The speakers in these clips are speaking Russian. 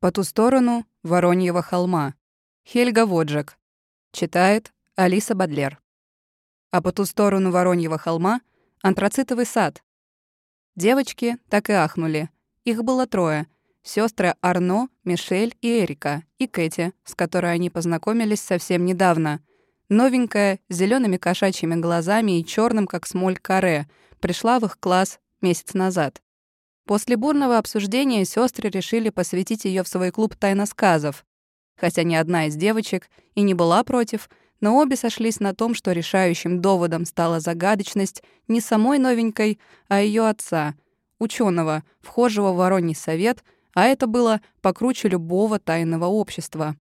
По ту сторону Вороньего холма. Хельга Воджек. Читает Алиса Бадлер. А по ту сторону Вороньего холма — антрацитовый сад. Девочки так и ахнули. Их было трое. Сестры Арно, Мишель и Эрика, и Кэти, с которой они познакомились совсем недавно. Новенькая, с зелеными кошачьими глазами и черным, как смоль, каре, пришла в их класс месяц назад. После бурного обсуждения сестры решили посвятить ее в свой клуб тайносказов. Хотя ни одна из девочек и не была против, но обе сошлись на том, что решающим доводом стала загадочность не самой новенькой, а ее отца, ученого, вхожего в Воронний совет, а это было покруче любого тайного общества.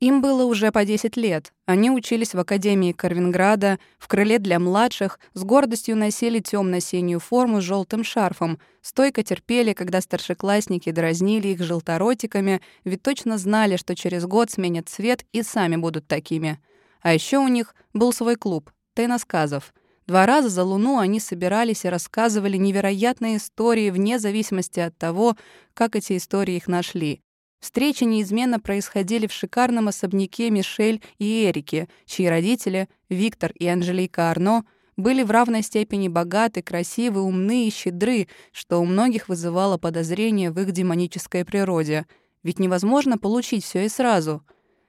Им было уже по 10 лет. Они учились в Академии Карвинграда, в крыле для младших, с гордостью носили темно синюю форму с желтым шарфом, стойко терпели, когда старшеклассники дразнили их желторотиками, ведь точно знали, что через год сменят цвет и сами будут такими. А еще у них был свой клуб — тайносказов. Два раза за Луну они собирались и рассказывали невероятные истории вне зависимости от того, как эти истории их нашли. Встречи неизменно происходили в шикарном особняке Мишель и Эрики, чьи родители, Виктор и Анжелика Арно, были в равной степени богаты, красивы, умны и щедры, что у многих вызывало подозрение в их демонической природе. Ведь невозможно получить все и сразу.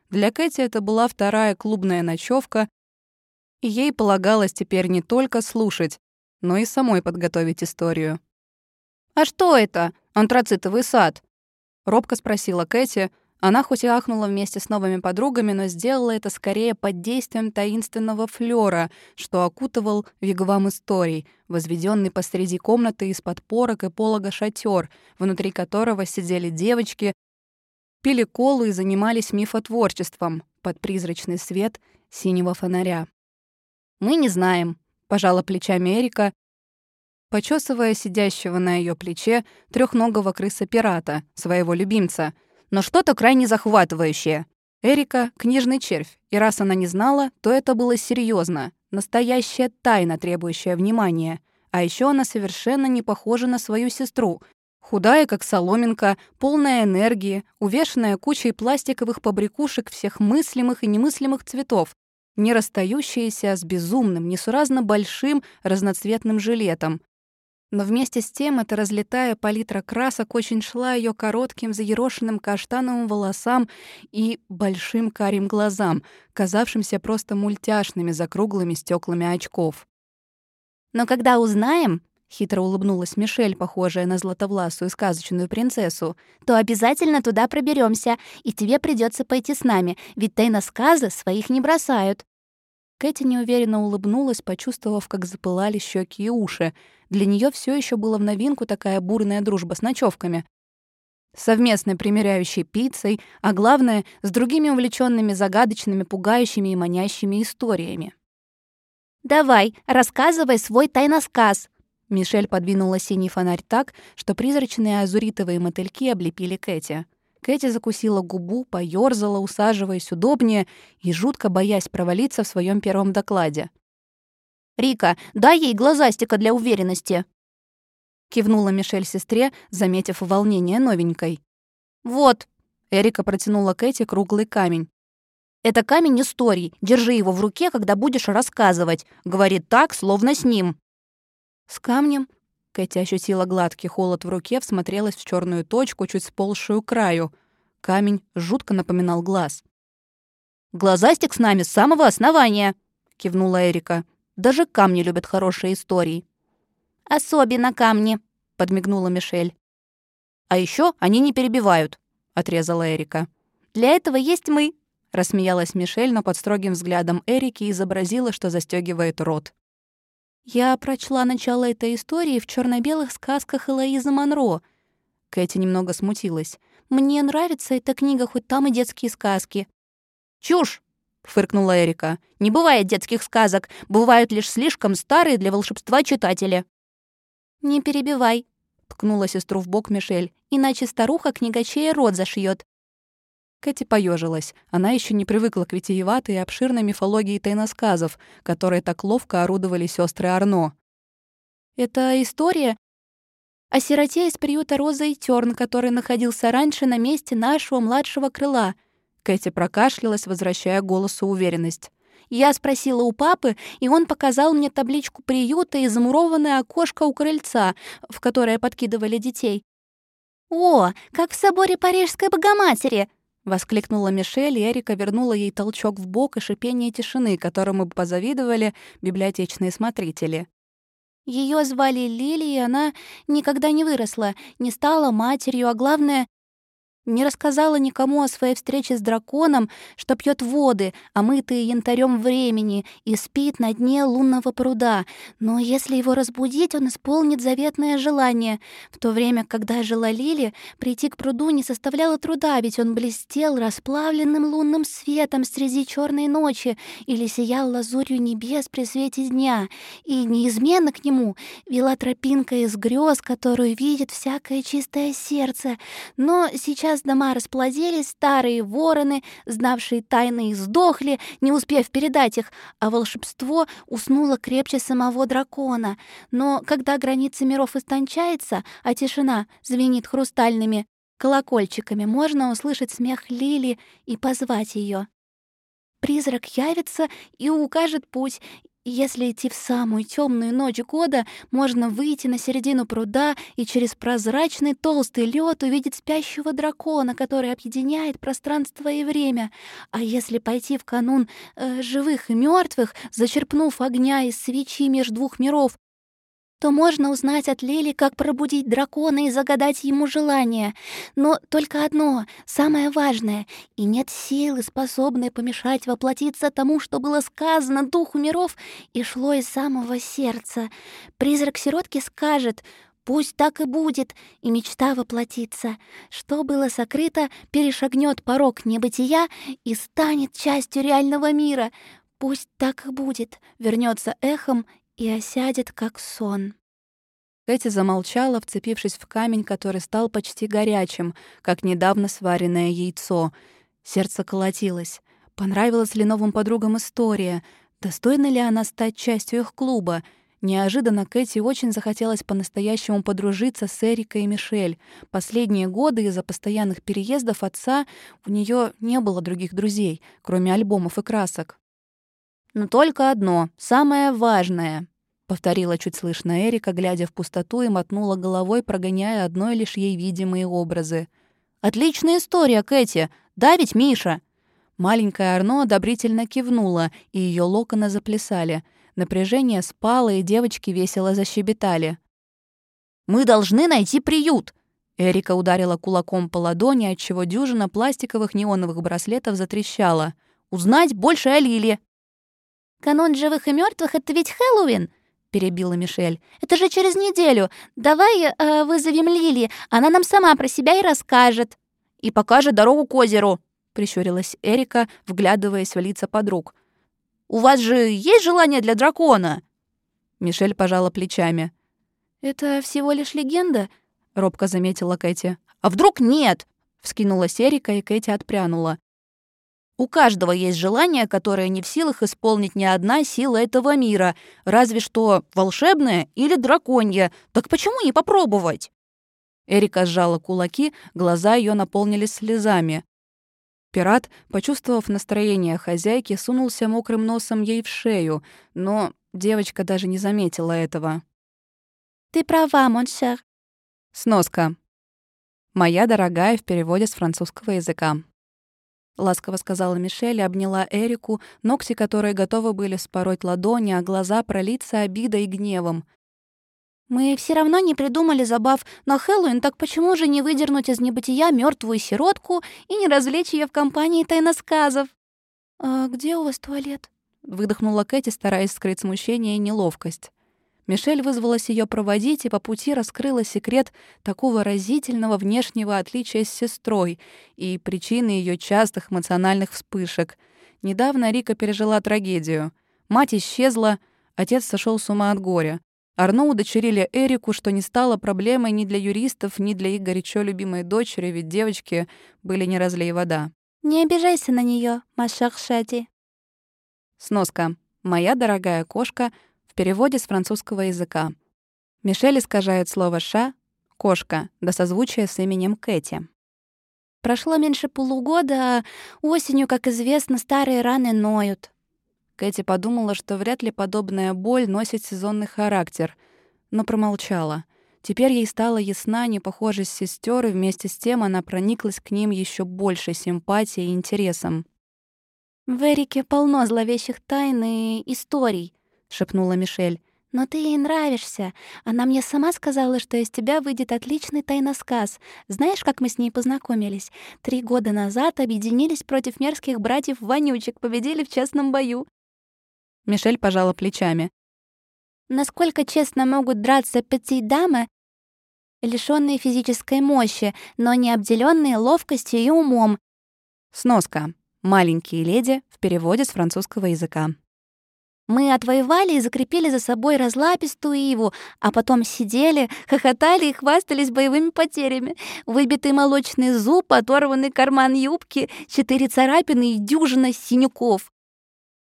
Для Кэти это была вторая клубная ночевка, и ей полагалось теперь не только слушать, но и самой подготовить историю. «А что это? Антрацитовый сад?» Робко спросила Кэти. Она хоть и ахнула вместе с новыми подругами, но сделала это скорее под действием таинственного флёра, что окутывал вигвам историй, возведенный посреди комнаты из-под порок и полога шатер, внутри которого сидели девочки, пили колу и занимались мифотворчеством под призрачный свет синего фонаря. «Мы не знаем», — пожала плечами Эрика, почесывая сидящего на ее плече трехногого крыса-пирата, своего любимца, но что-то крайне захватывающее. Эрика — книжный червь, и раз она не знала, то это было серьезно, настоящая тайна, требующая внимания. А еще она совершенно не похожа на свою сестру, худая, как соломинка, полная энергии, увешанная кучей пластиковых побрякушек всех мыслимых и немыслимых цветов, не расстающаяся с безумным, несуразно большим разноцветным жилетом, но вместе с тем эта разлетая палитра красок очень шла ее коротким, заерошенным каштановым волосам и большим карим глазам, казавшимся просто мультяшными за круглыми стеклами очков. «Но когда узнаем, — хитро улыбнулась Мишель, похожая на златовласую сказочную принцессу, «то обязательно туда проберемся, и тебе придется пойти с нами, ведь тайносказы своих не бросают». Кэти неуверенно улыбнулась, почувствовав, как запылали щеки и уши. Для нее все еще была в новинку такая бурная дружба с ночевками. Совместной примеряющей пиццей, а главное, с другими увлеченными загадочными, пугающими и манящими историями. «Давай, рассказывай свой тайносказ!» Мишель подвинула синий фонарь так, что призрачные азуритовые мотыльки облепили Кэти. Кэти закусила губу, поёрзала, усаживаясь удобнее и жутко боясь провалиться в своем первом докладе. «Рика, дай ей глазастика для уверенности!» Кивнула Мишель сестре, заметив волнение новенькой. «Вот!» — Эрика протянула Кэти круглый камень. «Это камень историй. Держи его в руке, когда будешь рассказывать. Говорит так, словно с ним». «С камнем?» Кэти ощутила гладкий холод в руке, всмотрелась в черную точку, чуть сползшую к краю. Камень жутко напоминал глаз. «Глазастик с нами с самого основания!» — кивнула Эрика. «Даже камни любят хорошие истории». «Особенно камни», — подмигнула Мишель. «А еще они не перебивают», — отрезала Эрика. «Для этого есть мы», — рассмеялась Мишель, но под строгим взглядом Эрики изобразила, что застегивает рот. Я прочла начало этой истории в черно белых сказках Элоизы Монро. Кэти немного смутилась. Мне нравится эта книга, хоть там и детские сказки. Чушь! фыркнула Эрика. Не бывает детских сказок, бывают лишь слишком старые для волшебства читатели. Не перебивай, ткнула сестру в бок Мишель, иначе старуха книгачея рот зашьет. Кэти поежилась. Она еще не привыкла к витиеватой и обширной мифологии тайносказов, которые так ловко орудовали сестры Арно. «Это история?» О сироте из приюта Роза и Тёрн, который находился раньше на месте нашего младшего крыла. Кэти прокашлялась, возвращая голосу уверенность. Я спросила у папы, и он показал мне табличку приюта и замурованное окошко у крыльца, в которое подкидывали детей. «О, как в соборе Парижской Богоматери!» — воскликнула Мишель, и Эрика вернула ей толчок в бок и шипение тишины, которому бы позавидовали библиотечные смотрители. Ее звали Лили, и она никогда не выросла, не стала матерью, а главное, не рассказала никому о своей встрече с драконом, что пьет воды, омытые янтарем времени, и спит на дне лунного пруда. Но если его разбудить, он исполнит заветное желание. В то время, когда жила Лили, прийти к пруду не составляло труда, ведь он блестел расплавленным лунным светом среди черной ночи или сиял лазурью небес при свете дня. И неизменно к нему вела тропинка из грез, которую видит всякое чистое сердце. Но сейчас Сейчас дома расплодились, старые вороны, знавшие тайны, сдохли, не успев передать их, а волшебство уснуло крепче самого дракона. Но когда граница миров истончается, а тишина звенит хрустальными колокольчиками, можно услышать смех Лили и позвать ее. Призрак явится и укажет путь, если идти в самую темную ночь года, можно выйти на середину пруда и через прозрачный толстый лед увидеть спящего дракона, который объединяет пространство и время. А если пойти в канун э, живых и мертвых, зачерпнув огня из свечи между двух миров, то можно узнать от Лили, как пробудить дракона и загадать ему желание. Но только одно, самое важное, и нет силы, способной помешать воплотиться тому, что было сказано духу миров и шло из самого сердца. Призрак сиротки скажет Пусть так и будет, и мечта воплотится. Что было сокрыто, перешагнет порог небытия и станет частью реального мира. Пусть так и будет, вернется эхом и осядет, как сон. Кэти замолчала, вцепившись в камень, который стал почти горячим, как недавно сваренное яйцо. Сердце колотилось. Понравилась ли новым подругам история? Достойна ли она стать частью их клуба? Неожиданно Кэти очень захотелось по-настоящему подружиться с Эрикой и Мишель. Последние годы из-за постоянных переездов отца у нее не было других друзей, кроме альбомов и красок. Но только одно, самое важное повторила чуть слышно Эрика, глядя в пустоту и мотнула головой, прогоняя одной лишь ей видимые образы. «Отличная история, Кэти! Да ведь, Миша?» Маленькая Арно одобрительно кивнула, и ее локоны заплясали. Напряжение спало, и девочки весело защебетали. «Мы должны найти приют!» Эрика ударила кулаком по ладони, отчего дюжина пластиковых неоновых браслетов затрещала. «Узнать больше о Лиле!» «Канон живых и мертвых это ведь Хэллоуин!» — перебила Мишель. «Это же через неделю. Давай э, вызовем Лили, она нам сама про себя и расскажет». «И покажет дорогу к озеру», — прищурилась Эрика, вглядываясь в лица подруг. «У вас же есть желание для дракона?» Мишель пожала плечами. «Это всего лишь легенда», — робко заметила Кэти. «А вдруг нет?» — вскинулась Эрика, и Кэти отпрянула. У каждого есть желание, которое не в силах исполнить ни одна сила этого мира, разве что волшебное или драконье. Так почему не попробовать? Эрика сжала кулаки, глаза ее наполнились слезами. Пират, почувствовав настроение хозяйки, сунулся мокрым носом ей в шею, но девочка даже не заметила этого. «Ты права, моншер». Сноска. «Моя дорогая» в переводе с французского языка. — ласково сказала Мишель обняла Эрику, ногти которой готовы были спороть ладони, а глаза пролиться обидой и гневом. «Мы все равно не придумали забав на Хэллоуин, так почему же не выдернуть из небытия мертвую сиротку и не развлечь ее в компании тайносказов?» «А где у вас туалет?» — выдохнула Кэти, стараясь скрыть смущение и неловкость. Мишель вызвалась ее проводить и по пути раскрыла секрет такого разительного внешнего отличия с сестрой и причины ее частых эмоциональных вспышек. Недавно Рика пережила трагедию. Мать исчезла, отец сошел с ума от горя. Арно удочерили Эрику, что не стало проблемой ни для юристов, ни для их горячо любимой дочери, ведь девочки были не разлей вода. «Не обижайся на нее, Машах Шати». Сноска. «Моя дорогая кошка» в переводе с французского языка. Мишель искажает слово «ша» кошка, до созвучия с именем Кэти. Прошло меньше полугода, а осенью, как известно, старые раны ноют. Кэти подумала, что вряд ли подобная боль носит сезонный характер, но промолчала. Теперь ей стала ясна непохожесть сестер, и вместе с тем она прониклась к ним еще большей симпатией и интересом. «В Эрике полно зловещих тайн и историй», — шепнула Мишель. «Но ты ей нравишься. Она мне сама сказала, что из тебя выйдет отличный тайносказ. Знаешь, как мы с ней познакомились? Три года назад объединились против мерзких братьев-вонючек, победили в честном бою». Мишель пожала плечами. Насколько честно могут драться пяти дамы, лишённые физической мощи, но не обделённые ловкостью и умом? Сноска. «Маленькие леди» в переводе с французского языка. Мы отвоевали и закрепили за собой разлапистую иву, а потом сидели, хохотали и хвастались боевыми потерями. Выбитый молочный зуб, оторванный карман юбки, четыре царапины и дюжина синяков.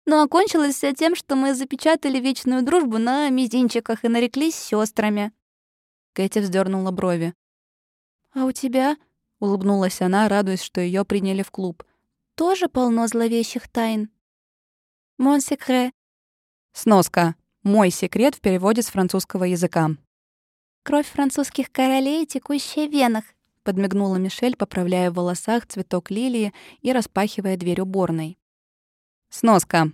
Но окончилось все тем, что мы запечатали вечную дружбу на мизинчиках и нареклись сестрами. Кэти вздернула брови. «А у тебя?» — улыбнулась она, радуясь, что ее приняли в клуб. «Тоже полно зловещих тайн?» «Мон секре», Сноска. Мой секрет в переводе с французского языка. «Кровь французских королей, текущая в венах», — подмигнула Мишель, поправляя в волосах цветок лилии и распахивая дверь уборной. Сноска.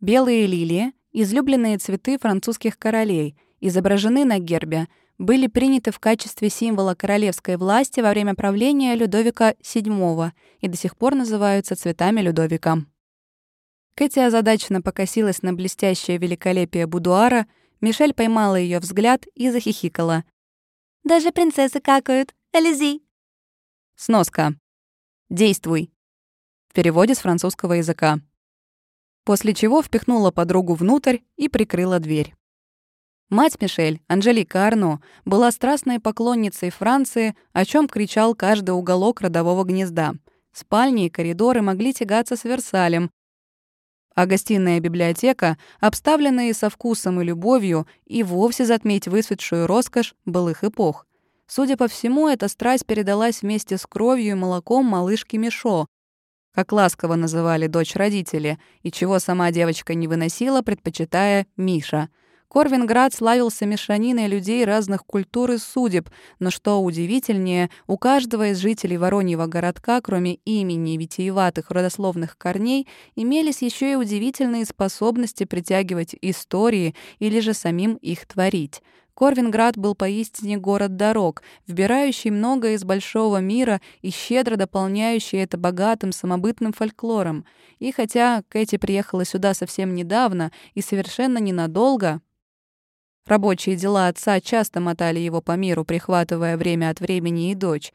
Белые лилии, излюбленные цветы французских королей, изображены на гербе, были приняты в качестве символа королевской власти во время правления Людовика VII и до сих пор называются цветами Людовика. Кэти озадаченно покосилась на блестящее великолепие будуара, Мишель поймала ее взгляд и захихикала. «Даже принцессы какают. Элизи!» Сноска. «Действуй». В переводе с французского языка. После чего впихнула подругу внутрь и прикрыла дверь. Мать Мишель, Анжелика Арно, была страстной поклонницей Франции, о чем кричал каждый уголок родового гнезда. Спальни и коридоры могли тягаться с Версалем, а гостиная библиотека, обставленная со вкусом и любовью, и вовсе затмить выцветшую роскошь былых эпох. Судя по всему, эта страсть передалась вместе с кровью и молоком малышки Мишо, как ласково называли дочь родители, и чего сама девочка не выносила, предпочитая Миша — Корвинград славился мешаниной людей разных культур и судеб, но что удивительнее, у каждого из жителей Вороньего городка, кроме имени витиеватых родословных корней, имелись еще и удивительные способности притягивать истории или же самим их творить. Корвинград был поистине город дорог, вбирающий многое из большого мира и щедро дополняющий это богатым самобытным фольклором. И хотя Кэти приехала сюда совсем недавно и совершенно ненадолго, Рабочие дела отца часто мотали его по миру, прихватывая время от времени и дочь.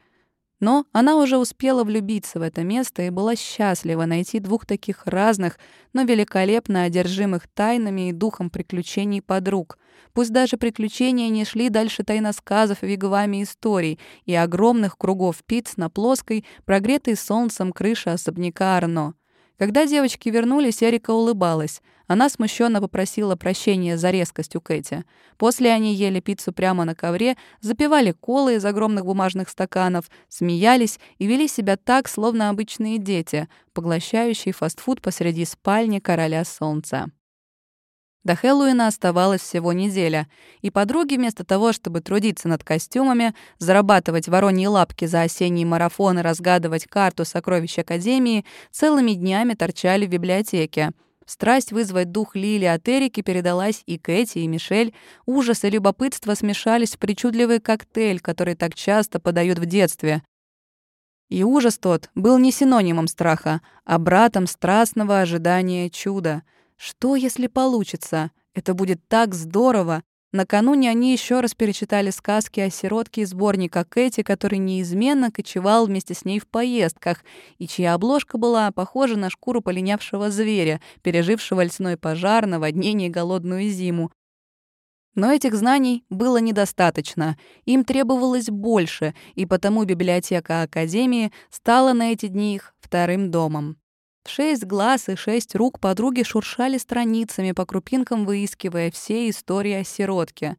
Но она уже успела влюбиться в это место и была счастлива найти двух таких разных, но великолепно одержимых тайнами и духом приключений подруг. Пусть даже приключения не шли дальше тайносказов и виговами историй и огромных кругов пиц на плоской, прогретой солнцем крыше особняка Арно. Когда девочки вернулись, Эрика улыбалась. Она смущенно попросила прощения за резкость у Кэти. После они ели пиццу прямо на ковре, запивали колы из огромных бумажных стаканов, смеялись и вели себя так, словно обычные дети, поглощающие фастфуд посреди спальни короля солнца. До Хэллоуина оставалась всего неделя, и подруги вместо того, чтобы трудиться над костюмами, зарабатывать вороньи лапки за осенний марафон и разгадывать карту сокровищ Академии, целыми днями торчали в библиотеке. Страсть вызвать дух Лили от Эрики передалась и Кэти, и Мишель. Ужас и любопытство смешались в причудливый коктейль, который так часто подают в детстве. И ужас тот был не синонимом страха, а братом страстного ожидания чуда — что, если получится? Это будет так здорово! Накануне они еще раз перечитали сказки о сиротке из сборника Кэти, который неизменно кочевал вместе с ней в поездках, и чья обложка была похожа на шкуру полинявшего зверя, пережившего лесной пожар, наводнение и голодную зиму. Но этих знаний было недостаточно, им требовалось больше, и потому библиотека Академии стала на эти дни их вторым домом. Шесть глаз и шесть рук подруги шуршали страницами, по крупинкам выискивая все истории о сиротке.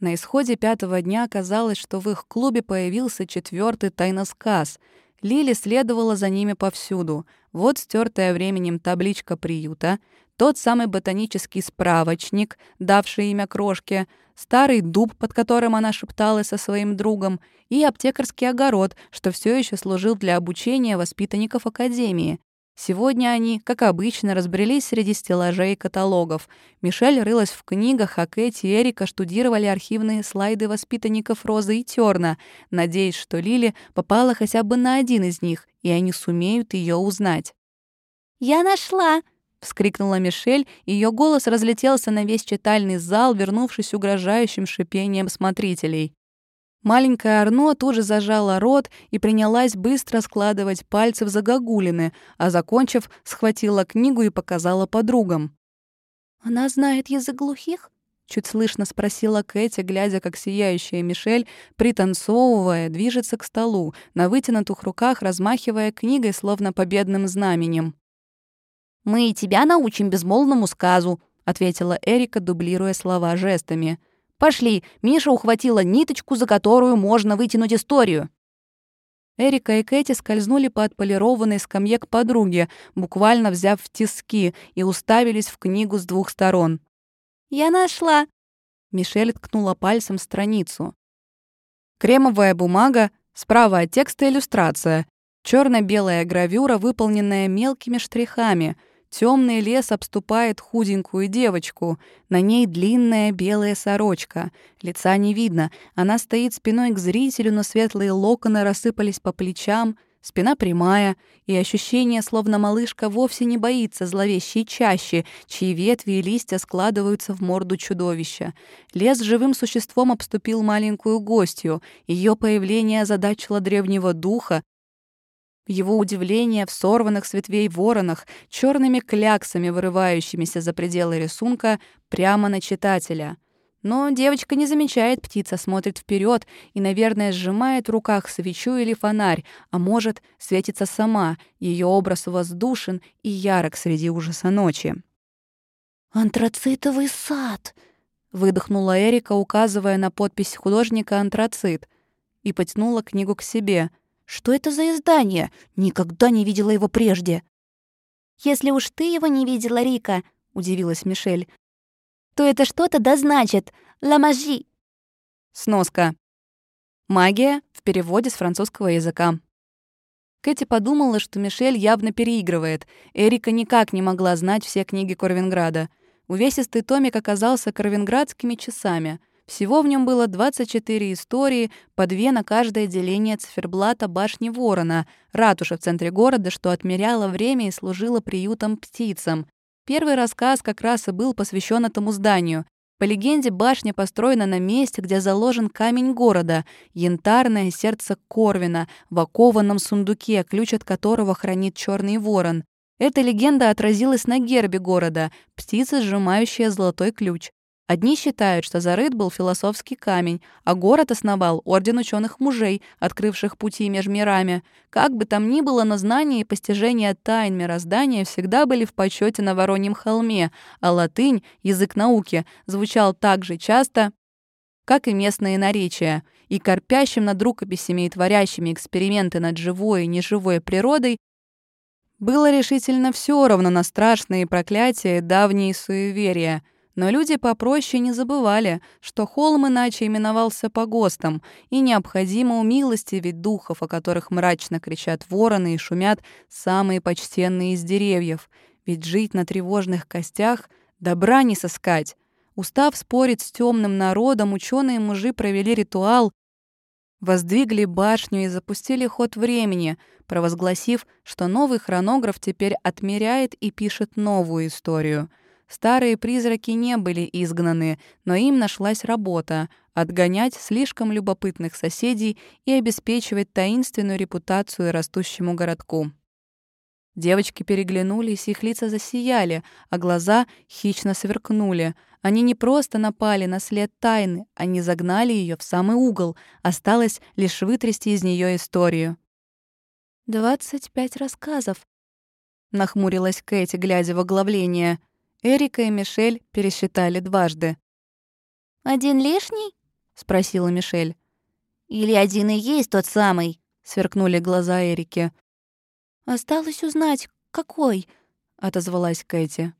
На исходе пятого дня оказалось, что в их клубе появился четвертый тайносказ. Лили следовала за ними повсюду. Вот стертая временем табличка приюта, тот самый ботанический справочник, давший имя крошке, старый дуб, под которым она шепталась со своим другом, и аптекарский огород, что все еще служил для обучения воспитанников академии. Сегодня они, как обычно, разбрелись среди стеллажей и каталогов. Мишель рылась в книгах, а Кэти и Эрика штудировали архивные слайды воспитанников Розы и Терна, надеясь, что Лили попала хотя бы на один из них, и они сумеют ее узнать. «Я нашла!» — вскрикнула Мишель, и ее голос разлетелся на весь читальный зал, вернувшись угрожающим шипением смотрителей. Маленькая Арно тут же зажала рот и принялась быстро складывать пальцы в загогулины, а, закончив, схватила книгу и показала подругам. «Она знает язык глухих?» — чуть слышно спросила Кэти, глядя, как сияющая Мишель, пританцовывая, движется к столу, на вытянутых руках размахивая книгой, словно победным знаменем. «Мы и тебя научим безмолвному сказу», — ответила Эрика, дублируя слова жестами. Пошли, Миша ухватила ниточку, за которую можно вытянуть историю. Эрика и Кэти скользнули по отполированной скамье к подруге, буквально взяв в тиски, и уставились в книгу с двух сторон. «Я нашла!» Мишель ткнула пальцем страницу. Кремовая бумага, справа от текста иллюстрация, черно белая гравюра, выполненная мелкими штрихами — Темный лес обступает худенькую девочку. На ней длинная белая сорочка. Лица не видно. Она стоит спиной к зрителю, но светлые локоны рассыпались по плечам. Спина прямая, и ощущение, словно малышка вовсе не боится зловещей чащи, чьи ветви и листья складываются в морду чудовища. Лес живым существом обступил маленькую гостью. Ее появление озадачило древнего духа, его удивление в сорванных с ветвей воронах, черными кляксами, вырывающимися за пределы рисунка, прямо на читателя. Но девочка не замечает птица, смотрит вперед и, наверное, сжимает в руках свечу или фонарь, а может, светится сама, ее образ воздушен и ярок среди ужаса ночи. «Антрацитовый сад!» — выдохнула Эрика, указывая на подпись художника «Антрацит», и потянула книгу к себе — что это за издание? Никогда не видела его прежде». «Если уж ты его не видела, Рика», — удивилась Мишель, «то это что-то да значит. Ла мажи». Сноска. Магия в переводе с французского языка. Кэти подумала, что Мишель явно переигрывает. Эрика никак не могла знать все книги Корвинграда. Увесистый томик оказался корвинградскими часами. Всего в нем было 24 истории, по две на каждое деление циферблата башни Ворона, ратуша в центре города, что отмеряла время и служила приютом птицам. Первый рассказ как раз и был посвящен этому зданию. По легенде, башня построена на месте, где заложен камень города, янтарное сердце Корвина, в окованном сундуке, ключ от которого хранит черный ворон. Эта легенда отразилась на гербе города, птица, сжимающая золотой ключ. Одни считают, что зарыт был философский камень, а город основал орден ученых мужей, открывших пути между мирами. Как бы там ни было, но знания и постижения тайн мироздания всегда были в почете на Вороньем холме, а латынь, язык науки, звучал так же часто, как и местные наречия. И корпящим над рукописями и творящими эксперименты над живой и неживой природой было решительно все равно на страшные проклятия и давние суеверия — но люди попроще не забывали, что холм иначе именовался погостом, и необходимо умилостивить духов, о которых мрачно кричат вороны и шумят самые почтенные из деревьев. Ведь жить на тревожных костях — добра не сыскать. Устав спорить с темным народом, ученые мужи провели ритуал, воздвигли башню и запустили ход времени, провозгласив, что новый хронограф теперь отмеряет и пишет новую историю — Старые призраки не были изгнаны, но им нашлась работа — отгонять слишком любопытных соседей и обеспечивать таинственную репутацию растущему городку. Девочки переглянулись, их лица засияли, а глаза хищно сверкнули. Они не просто напали на след тайны, они загнали ее в самый угол. Осталось лишь вытрясти из нее историю. «Двадцать пять рассказов», — нахмурилась Кэти, глядя в оглавление. Эрика и Мишель пересчитали дважды. «Один лишний?» спросила Мишель. «Или один и есть тот самый?» — сверкнули глаза Эрики. «Осталось узнать, какой?» — отозвалась Кэти.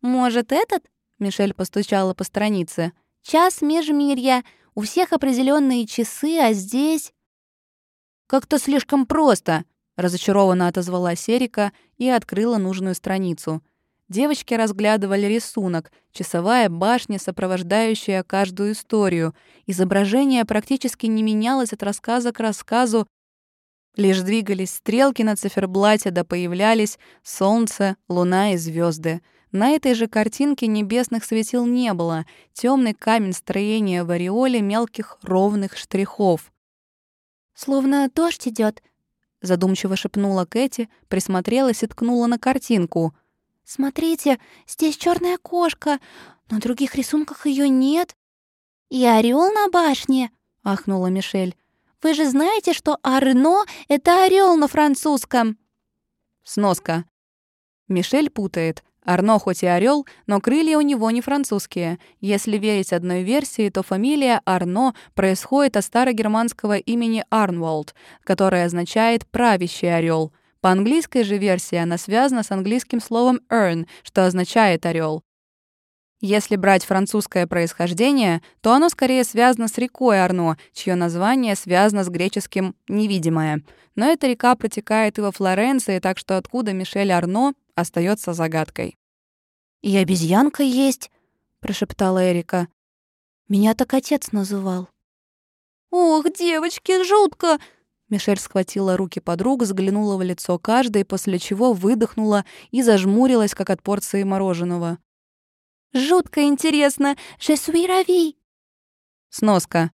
«Может, этот?» — Мишель постучала по странице. «Час межмирья. У всех определенные часы, а здесь...» «Как-то слишком просто», — разочарованно отозвалась Эрика и открыла нужную страницу. Девочки разглядывали рисунок, часовая башня, сопровождающая каждую историю. Изображение практически не менялось от рассказа к рассказу, лишь двигались стрелки на циферблате, да появлялись солнце, луна и звезды. На этой же картинке небесных светил не было, темный камень строения в ореоле мелких ровных штрихов. «Словно дождь идет, задумчиво шепнула Кэти, присмотрелась и ткнула на картинку. Смотрите, здесь черная кошка. На других рисунках ее нет. И орел на башне, ахнула Мишель. Вы же знаете, что Арно — это орел на французском. Сноска. Мишель путает. Арно хоть и орел, но крылья у него не французские. Если верить одной версии, то фамилия Арно происходит от старогерманского имени Арнволд, которое означает «правящий орел. По английской же версии она связана с английским словом earn, что означает орел. Если брать французское происхождение, то оно скорее связано с рекой Арно, чье название связано с греческим «невидимое». Но эта река протекает и во Флоренции, так что откуда Мишель Арно остается загадкой. «И обезьянка есть», — прошептала Эрика. «Меня так отец называл». «Ох, девочки, жутко!» Мишель схватила руки подруг, взглянула в лицо каждой, после чего выдохнула и зажмурилась, как от порции мороженого. «Жутко интересно! Je suis ravie!» Сноска.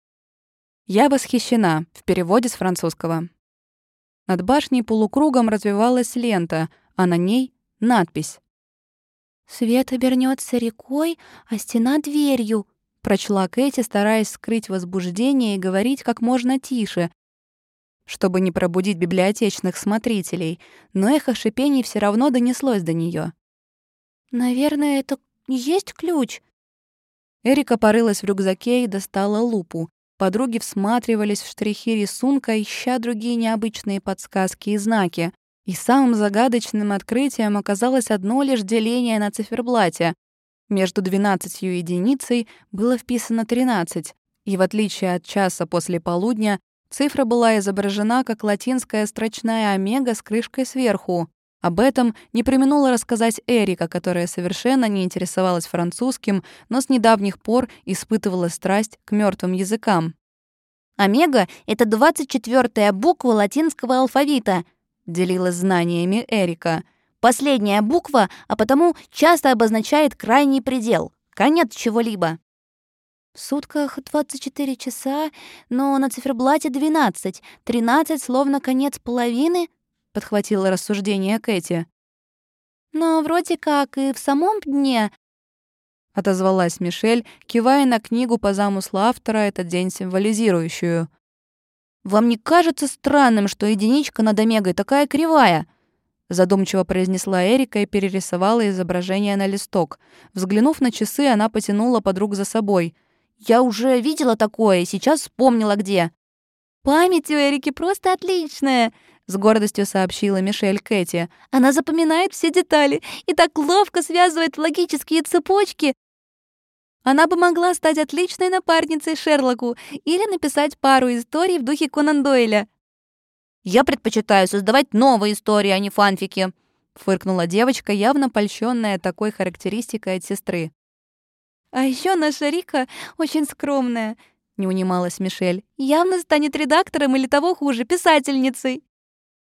«Я восхищена» в переводе с французского. Над башней полукругом развивалась лента, а на ней — надпись. «Свет обернется рекой, а стена — дверью», — прочла Кэти, стараясь скрыть возбуждение и говорить как можно тише, чтобы не пробудить библиотечных смотрителей, но эхо шипений все равно донеслось до нее. «Наверное, это есть ключ?» Эрика порылась в рюкзаке и достала лупу. Подруги всматривались в штрихи рисунка, ища другие необычные подсказки и знаки. И самым загадочным открытием оказалось одно лишь деление на циферблате. Между двенадцатью единицей было вписано тринадцать, и в отличие от часа после полудня, Цифра была изображена как латинская строчная омега с крышкой сверху. Об этом не применула рассказать Эрика, которая совершенно не интересовалась французским, но с недавних пор испытывала страсть к мертвым языкам. «Омега — это 24-я буква латинского алфавита», — делилась знаниями Эрика. «Последняя буква, а потому часто обозначает крайний предел, конец чего-либо». В сутках 24 часа, но на циферблате 12. 13 словно конец половины, подхватила рассуждение Кэти. Но вроде как и в самом дне, отозвалась Мишель, кивая на книгу по замыслу автора этот день символизирующую. Вам не кажется странным, что единичка над омегой такая кривая? задумчиво произнесла Эрика и перерисовала изображение на листок. Взглянув на часы, она потянула подруг за собой. Я уже видела такое, сейчас вспомнила где». «Память у Эрики просто отличная», — с гордостью сообщила Мишель Кэти. «Она запоминает все детали и так ловко связывает логические цепочки. Она бы могла стать отличной напарницей Шерлоку или написать пару историй в духе Конан Дойля». «Я предпочитаю создавать новые истории, а не фанфики», — фыркнула девочка, явно польщенная такой характеристикой от сестры. А еще наша Рика очень скромная, не унималась Мишель. Явно станет редактором или того хуже, писательницей.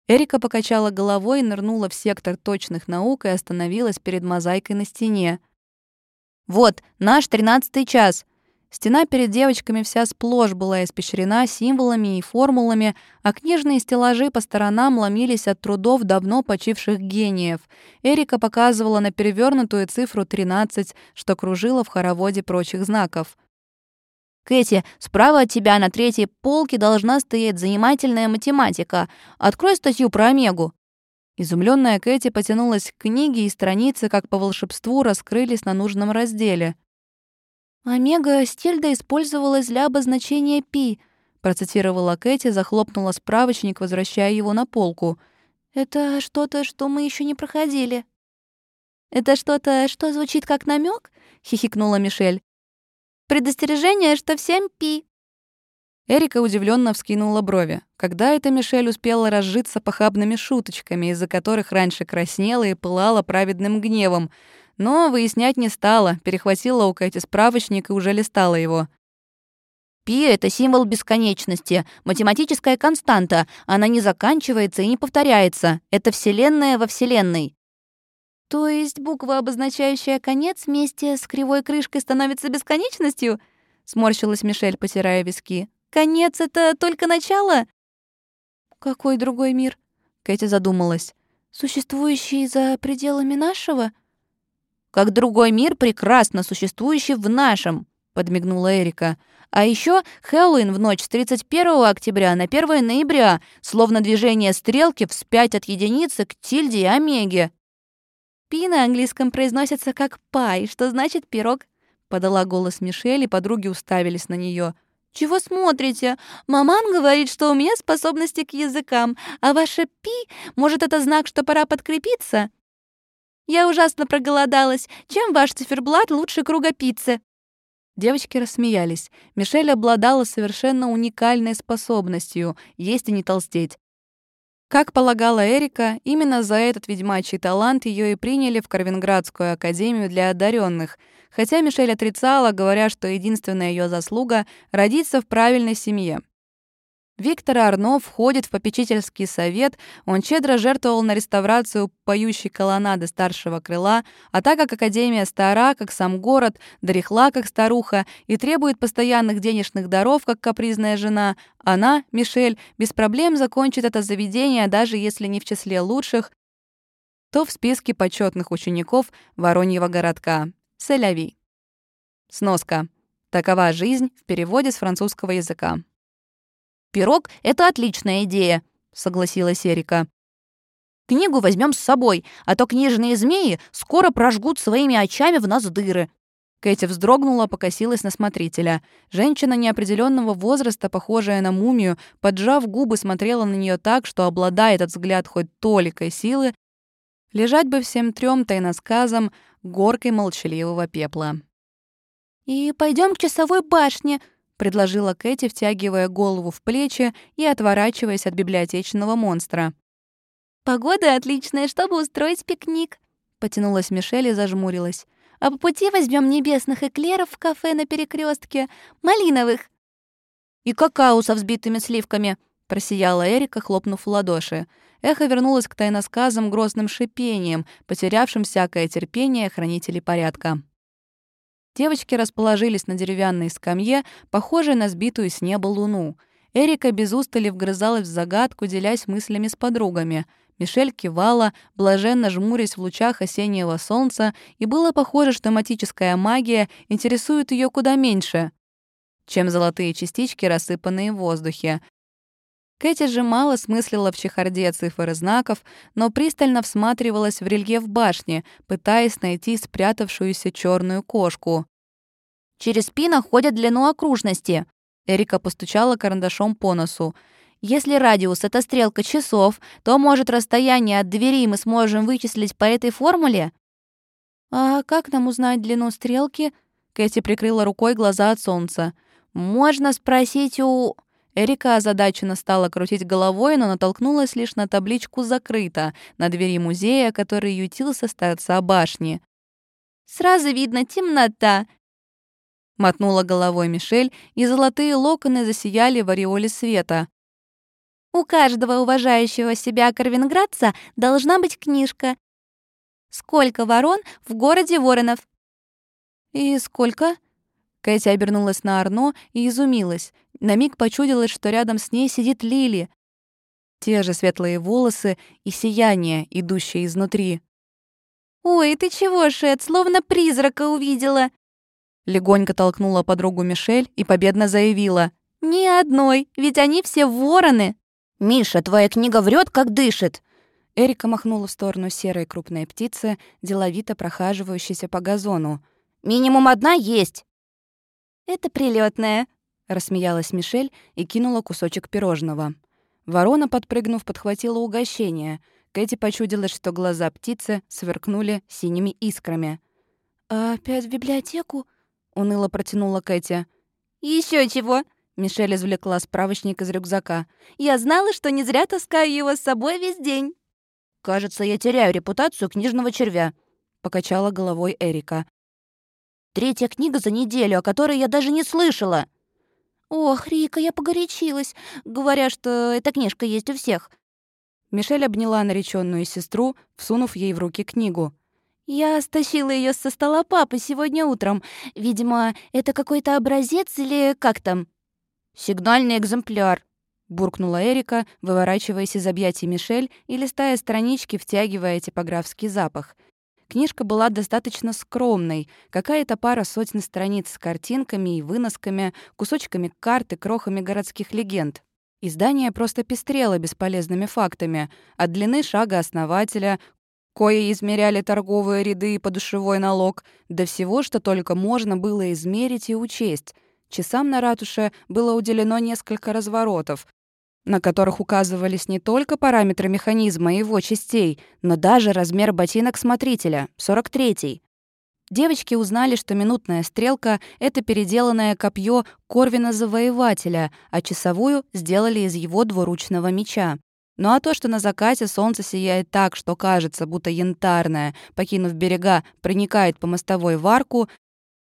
Эрика покачала головой, нырнула в сектор точных наук и остановилась перед мозаикой на стене. «Вот, наш тринадцатый час. Стена перед девочками вся сплошь была испещрена символами и формулами, а книжные стеллажи по сторонам ломились от трудов давно почивших гениев. Эрика показывала на перевернутую цифру 13, что кружило в хороводе прочих знаков. «Кэти, справа от тебя на третьей полке должна стоять занимательная математика. Открой статью про Омегу». Изумленная Кэти потянулась к книге, и страницы, как по волшебству, раскрылись на нужном разделе. «Омега Стильда использовалась для обозначения пи», процитировала Кэти, захлопнула справочник, возвращая его на полку. «Это что-то, что мы еще не проходили». «Это что-то, что звучит как намек? хихикнула Мишель. «Предостережение, что всем пи». Эрика удивленно вскинула брови. Когда это Мишель успела разжиться похабными шуточками, из-за которых раньше краснела и пылала праведным гневом, но выяснять не стала, перехватила у Кэти справочник и уже листала его. Пи — это символ бесконечности, математическая константа. Она не заканчивается и не повторяется. Это Вселенная во Вселенной. То есть буква, обозначающая конец, вместе с кривой крышкой становится бесконечностью? Сморщилась Мишель, потирая виски. Конец — это только начало? Какой другой мир? Кэти задумалась. Существующий за пределами нашего? Как другой мир, прекрасно существующий в нашем, подмигнула Эрика. А еще Хэллоуин в ночь с 31 октября на 1 ноября, словно движение стрелки вспять от единицы к тильде и омеге. «Пи на английском произносится как «пай», что значит «пирог», — подала голос Мишель, и подруги уставились на нее. «Чего смотрите? Маман говорит, что у меня способности к языкам, а ваше «пи» может это знак, что пора подкрепиться?» «Я ужасно проголодалась. Чем ваш циферблат лучше круга пиццы?» Девочки рассмеялись. Мишель обладала совершенно уникальной способностью есть и не толстеть. Как полагала Эрика, именно за этот ведьмачий талант ее и приняли в Карвинградскую академию для одаренных, хотя Мишель отрицала, говоря, что единственная ее заслуга — родиться в правильной семье. Виктор Арно входит в попечительский совет, он щедро жертвовал на реставрацию поющей колоннады старшего крыла, а так как Академия стара, как сам город, дряхла, как старуха, и требует постоянных денежных даров, как капризная жена, она, Мишель, без проблем закончит это заведение, даже если не в числе лучших, то в списке почетных учеников Вороньего городка. Селяви. Сноска. Такова жизнь в переводе с французского языка. «Пирог — это отличная идея», — согласилась Эрика. «Книгу возьмем с собой, а то книжные змеи скоро прожгут своими очами в нас дыры». Кэти вздрогнула, покосилась на смотрителя. Женщина неопределенного возраста, похожая на мумию, поджав губы, смотрела на нее так, что, обладая этот взгляд хоть толикой силы, лежать бы всем трем тайносказам горкой молчаливого пепла. «И пойдем к часовой башне», — предложила Кэти, втягивая голову в плечи и отворачиваясь от библиотечного монстра. «Погода отличная, чтобы устроить пикник», — потянулась Мишель и зажмурилась. «А по пути возьмем небесных эклеров в кафе на перекрестке, малиновых». «И какао со взбитыми сливками», — просияла Эрика, хлопнув в ладоши. Эхо вернулось к тайносказам грозным шипением, потерявшим всякое терпение хранителей порядка. Девочки расположились на деревянной скамье, похожей на сбитую с неба луну. Эрика без устали вгрызалась в загадку, делясь мыслями с подругами. Мишель кивала, блаженно жмурясь в лучах осеннего солнца, и было похоже, что магическая магия интересует ее куда меньше, чем золотые частички, рассыпанные в воздухе. Кэти же мало смыслила в чехарде цифр и знаков, но пристально всматривалась в рельеф башни, пытаясь найти спрятавшуюся черную кошку. «Через пи находят длину окружности», — Эрика постучала карандашом по носу. «Если радиус — это стрелка часов, то, может, расстояние от двери мы сможем вычислить по этой формуле?» «А как нам узнать длину стрелки?» Кэти прикрыла рукой глаза от солнца. «Можно спросить у...» Эрика озадаченно стала крутить головой, но натолкнулась лишь на табличку «Закрыто» на двери музея, который ютился с торца башни. «Сразу видно темнота», — мотнула головой Мишель, и золотые локоны засияли в ореоле света. «У каждого уважающего себя карвинградца должна быть книжка. Сколько ворон в городе Воронов?» «И сколько?» Кэти обернулась на Арно и изумилась. На миг почудилось, что рядом с ней сидит Лили. Те же светлые волосы и сияние, идущее изнутри. «Ой, ты чего, Шет, словно призрака увидела!» Легонько толкнула подругу Мишель и победно заявила. «Ни одной, ведь они все вороны!» «Миша, твоя книга врет, как дышит!» Эрика махнула в сторону серой крупной птицы, деловито прохаживающейся по газону. «Минимум одна есть!» Это прилетная, рассмеялась Мишель и кинула кусочек пирожного. Ворона, подпрыгнув, подхватила угощение. Кэти почудилась, что глаза птицы сверкнули синими искрами. «А опять в библиотеку?» — уныло протянула Кэти. Еще чего!» Мишель извлекла справочник из рюкзака. «Я знала, что не зря таскаю его с собой весь день». «Кажется, я теряю репутацию книжного червя», — покачала головой Эрика. «Третья книга за неделю, о которой я даже не слышала». «Ох, Рика, я погорячилась, говоря, что эта книжка есть у всех». Мишель обняла нареченную сестру, всунув ей в руки книгу. «Я стащила ее со стола папы сегодня утром. Видимо, это какой-то образец или как там?» «Сигнальный экземпляр», — буркнула Эрика, выворачиваясь из объятий Мишель и листая странички, втягивая типографский запах. Книжка была достаточно скромной, какая-то пара сотен страниц с картинками и выносками, кусочками карт и крохами городских легенд. Издание просто пестрело бесполезными фактами. От длины шага основателя, кое измеряли торговые ряды и подушевой налог, до всего, что только можно было измерить и учесть — Часам на ратуше было уделено несколько разворотов, на которых указывались не только параметры механизма и его частей, но даже размер ботинок смотрителя — 43-й. Девочки узнали, что минутная стрелка — это переделанное копье Корвина-завоевателя, а часовую сделали из его двуручного меча. Ну а то, что на закате солнце сияет так, что кажется, будто янтарное, покинув берега, проникает по мостовой в арку,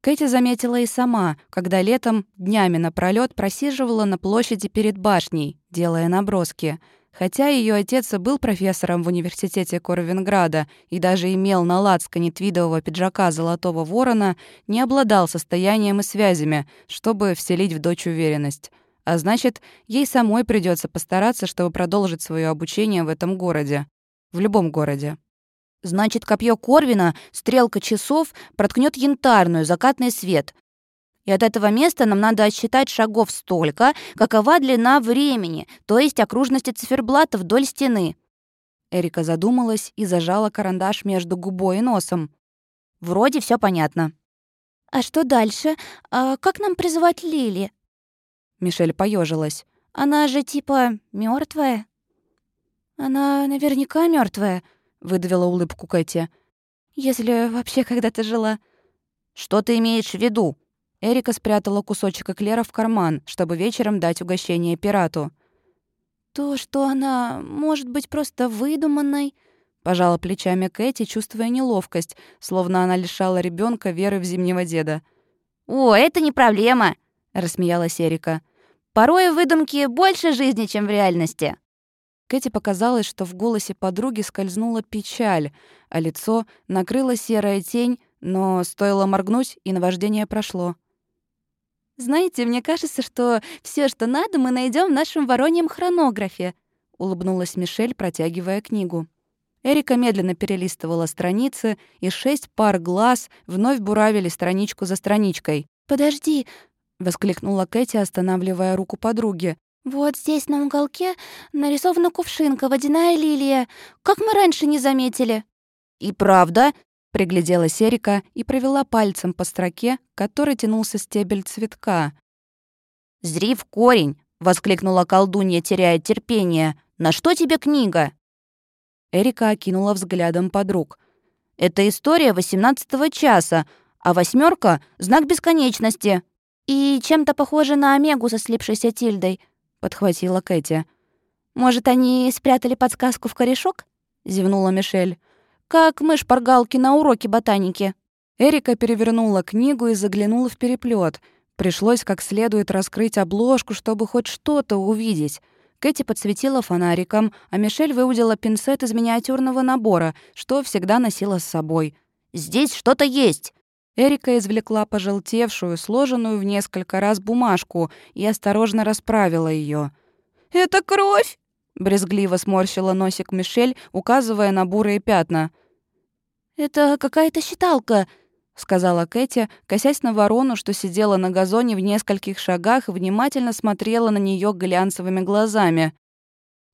Кэти заметила и сама, когда летом днями напролёт просиживала на площади перед башней, делая наброски. Хотя ее отец и был профессором в университете Корвинграда и даже имел на лацкане твидового пиджака золотого ворона, не обладал состоянием и связями, чтобы вселить в дочь уверенность. А значит, ей самой придется постараться, чтобы продолжить свое обучение в этом городе. В любом городе. Значит, копье Корвина, стрелка часов, проткнет янтарную, закатный свет. И от этого места нам надо отсчитать шагов столько, какова длина времени, то есть окружности циферблата вдоль стены. Эрика задумалась и зажала карандаш между губой и носом. Вроде все понятно. «А что дальше? А как нам призывать Лили?» Мишель поежилась. «Она же типа мертвая. «Она наверняка мертвая, выдавила улыбку Кэти. «Если вообще когда-то жила». «Что ты имеешь в виду?» Эрика спрятала кусочек эклера в карман, чтобы вечером дать угощение пирату. «То, что она может быть просто выдуманной», — пожала плечами Кэти, чувствуя неловкость, словно она лишала ребенка веры в зимнего деда. «О, это не проблема», — рассмеялась Эрика. «Порой в выдумке больше жизни, чем в реальности». Кэти показалось, что в голосе подруги скользнула печаль, а лицо накрыла серая тень, но стоило моргнуть, и наваждение прошло. «Знаете, мне кажется, что все, что надо, мы найдем в нашем вороньем хронографе», — улыбнулась Мишель, протягивая книгу. Эрика медленно перелистывала страницы, и шесть пар глаз вновь буравили страничку за страничкой. «Подожди!» — воскликнула Кэти, останавливая руку подруги. «Вот здесь на уголке нарисована кувшинка, водяная лилия. Как мы раньше не заметили?» «И правда?» — пригляделась Эрика и провела пальцем по строке, который тянулся стебель цветка. «Зри в корень!» — воскликнула колдунья, теряя терпение. «На что тебе книга?» Эрика окинула взглядом подруг. «Это история восемнадцатого часа, а восьмерка знак бесконечности». «И чем-то похоже на Омегу со слипшейся Тильдой», подхватила Кэти. «Может, они спрятали подсказку в корешок?» — зевнула Мишель. «Как мышь-поргалки на уроке ботаники». Эрика перевернула книгу и заглянула в переплет. Пришлось как следует раскрыть обложку, чтобы хоть что-то увидеть. Кэти подсветила фонариком, а Мишель выудила пинцет из миниатюрного набора, что всегда носила с собой. «Здесь что-то есть!» Эрика извлекла пожелтевшую, сложенную в несколько раз бумажку и осторожно расправила ее. «Это кровь!» — брезгливо сморщила носик Мишель, указывая на бурые пятна. «Это какая-то считалка», — сказала Кэти, косясь на ворону, что сидела на газоне в нескольких шагах и внимательно смотрела на нее глянцевыми глазами.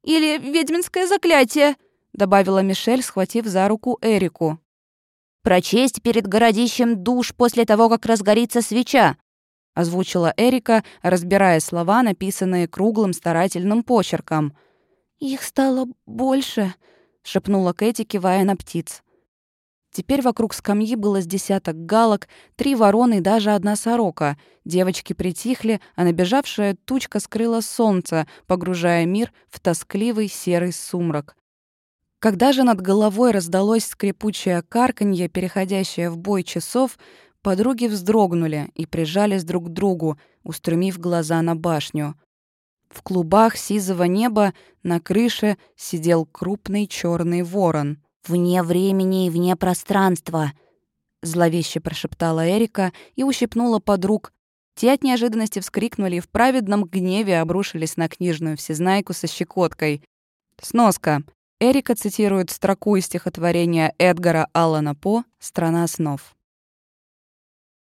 «Или ведьминское заклятие», — добавила Мишель, схватив за руку Эрику. Прочесть перед городищем душ после того, как разгорится свеча. — озвучила Эрика, разбирая слова, написанные круглым старательным почерком. «Их стало больше», — шепнула Кэти, кивая на птиц. Теперь вокруг скамьи было с десяток галок, три вороны и даже одна сорока. Девочки притихли, а набежавшая тучка скрыла солнце, погружая мир в тоскливый серый сумрак. Когда же над головой раздалось скрипучее карканье, переходящее в бой часов, подруги вздрогнули и прижались друг к другу, устремив глаза на башню. В клубах сизого неба на крыше сидел крупный черный ворон — «Вне времени и вне пространства», — зловеще прошептала Эрика и ущипнула подруг. Те от неожиданности вскрикнули и в праведном гневе обрушились на книжную всезнайку со щекоткой. Сноска. Эрика цитирует строку из стихотворения Эдгара Аллана По «Страна снов».